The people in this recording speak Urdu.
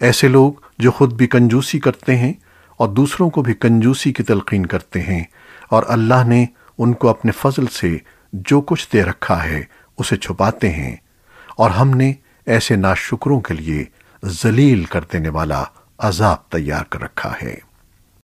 ایسے لوگ جو خود بھی کنجوسی کرتے ہیں اور دوسروں کو بھی کنجوسی کی تلقین کرتے ہیں اور اللہ نے ان کو اپنے فضل سے جو کچھ دے رکھا ہے اسے چھپاتے ہیں اور ہم نے ایسے ناشکروں کے لیے ذلیل کر دینے والا عذاب تیار کر رکھا ہے۔